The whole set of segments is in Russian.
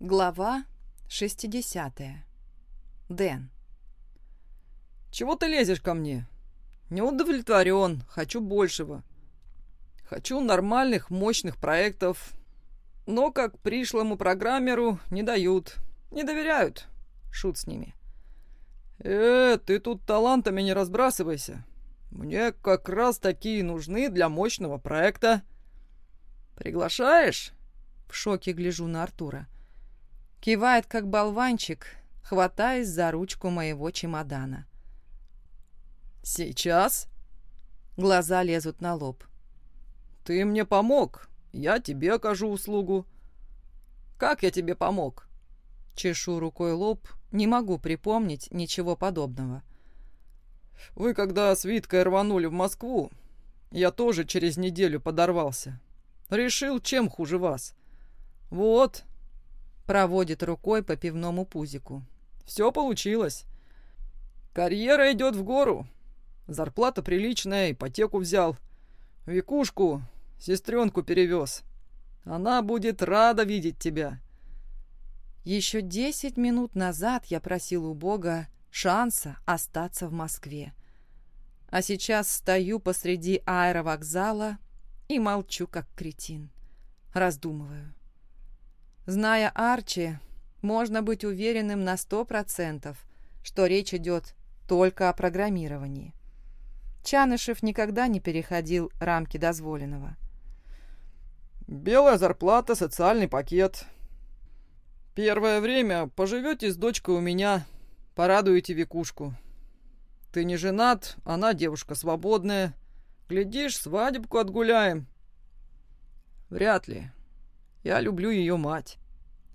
Глава 60. Дэн. «Чего ты лезешь ко мне? Не удовлетворен, хочу большего. Хочу нормальных, мощных проектов, но как пришлому программеру не дают, не доверяют. Шут с ними. Э, ты тут талантами не разбрасывайся. Мне как раз такие нужны для мощного проекта. Приглашаешь?» В шоке гляжу на Артура. Кивает, как болванчик, хватаясь за ручку моего чемодана. «Сейчас?» Глаза лезут на лоб. «Ты мне помог, я тебе окажу услугу». «Как я тебе помог?» Чешу рукой лоб, не могу припомнить ничего подобного. «Вы когда с Виткой рванули в Москву, я тоже через неделю подорвался. Решил, чем хуже вас. Вот, Проводит рукой по пивному пузику. Все получилось. Карьера идет в гору. Зарплата приличная, ипотеку взял. Викушку, сестренку перевез. Она будет рада видеть тебя. Еще десять минут назад я просил у Бога шанса остаться в Москве. А сейчас стою посреди аэровокзала и молчу, как кретин. Раздумываю. Зная Арчи, можно быть уверенным на сто процентов, что речь идет только о программировании. Чанышев никогда не переходил рамки дозволенного. «Белая зарплата, социальный пакет. Первое время поживете с дочкой у меня, порадуете Викушку. Ты не женат, она девушка свободная. Глядишь, свадебку отгуляем». «Вряд ли. Я люблю ее мать.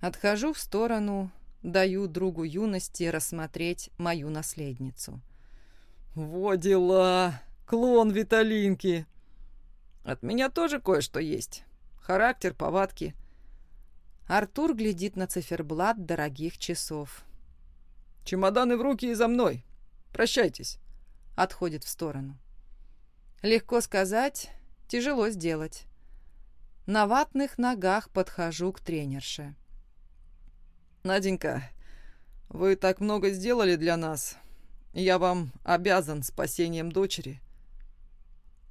Отхожу в сторону, даю другу юности рассмотреть мою наследницу. Во дела! Клон Виталинки! От меня тоже кое-что есть. Характер, повадки. Артур глядит на циферблат дорогих часов. Чемоданы в руки и за мной. Прощайтесь. Отходит в сторону. Легко сказать, тяжело сделать. На ватных ногах подхожу к тренерше. «Наденька, вы так много сделали для нас. Я вам обязан спасением дочери».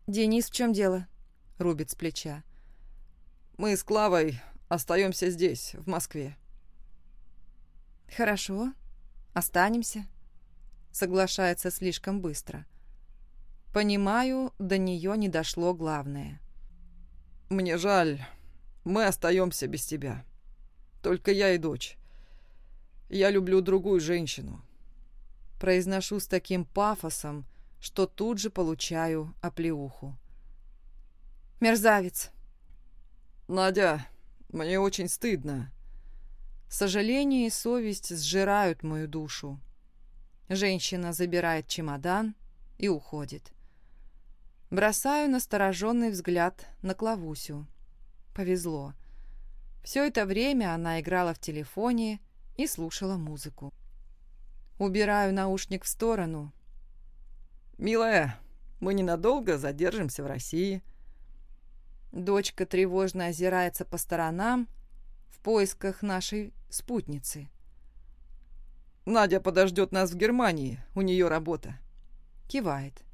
«Денис, в чем дело?» — рубит с плеча. «Мы с Клавой остаемся здесь, в Москве». «Хорошо, останемся», — соглашается слишком быстро. Понимаю, до нее не дошло главное. Мне жаль. Мы остаемся без тебя. Только я и дочь. Я люблю другую женщину. Произношу с таким пафосом, что тут же получаю оплеуху. Мерзавец. Надя, мне очень стыдно. Сожаление и совесть сжирают мою душу. Женщина забирает чемодан и уходит. Бросаю настороженный взгляд на Клавусю. Повезло. Все это время она играла в телефоне и слушала музыку. Убираю наушник в сторону. «Милая, мы ненадолго задержимся в России». Дочка тревожно озирается по сторонам в поисках нашей спутницы. «Надя подождет нас в Германии, у нее работа». Кивает.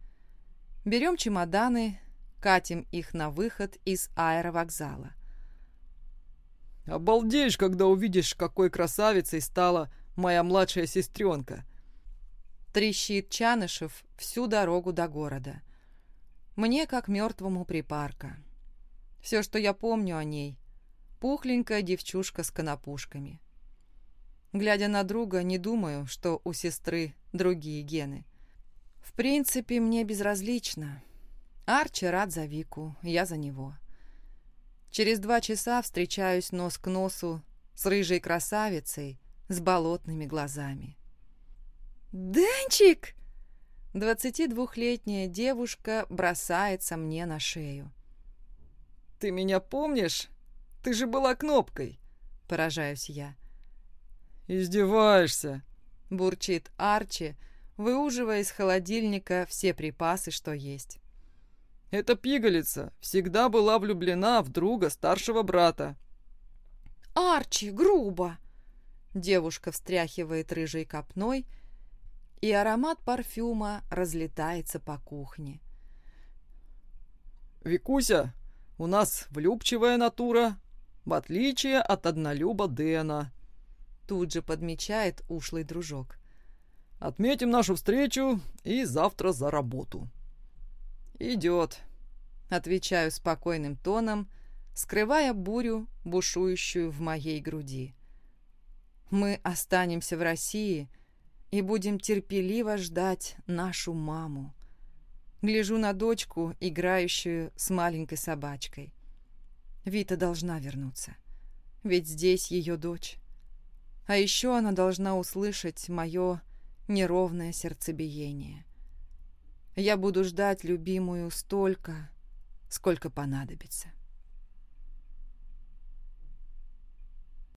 Берем чемоданы, катим их на выход из аэровокзала. «Обалдеешь, когда увидишь, какой красавицей стала моя младшая сестренка!» Трещит Чанышев всю дорогу до города. Мне, как мертвому припарка. Все, что я помню о ней, пухленькая девчушка с конопушками. Глядя на друга, не думаю, что у сестры другие гены. В принципе, мне безразлично. Арчи рад за Вику, я за него. Через два часа встречаюсь нос к носу с рыжей красавицей с болотными глазами. «Денчик!» Двадцатидвухлетняя девушка бросается мне на шею. «Ты меня помнишь? Ты же была кнопкой!» Поражаюсь я. «Издеваешься!» Бурчит Арчи, выуживая из холодильника все припасы, что есть. «Эта пигалица всегда была влюблена в друга старшего брата». «Арчи, грубо!» Девушка встряхивает рыжей копной, и аромат парфюма разлетается по кухне. «Викуся, у нас влюбчивая натура, в отличие от однолюба Дэна», тут же подмечает ушлый дружок. «Отметим нашу встречу и завтра за работу». «Идет», — отвечаю спокойным тоном, скрывая бурю, бушующую в моей груди. «Мы останемся в России и будем терпеливо ждать нашу маму. Гляжу на дочку, играющую с маленькой собачкой. Вита должна вернуться, ведь здесь ее дочь. А еще она должна услышать мое неровное сердцебиение. Я буду ждать любимую столько, сколько понадобится.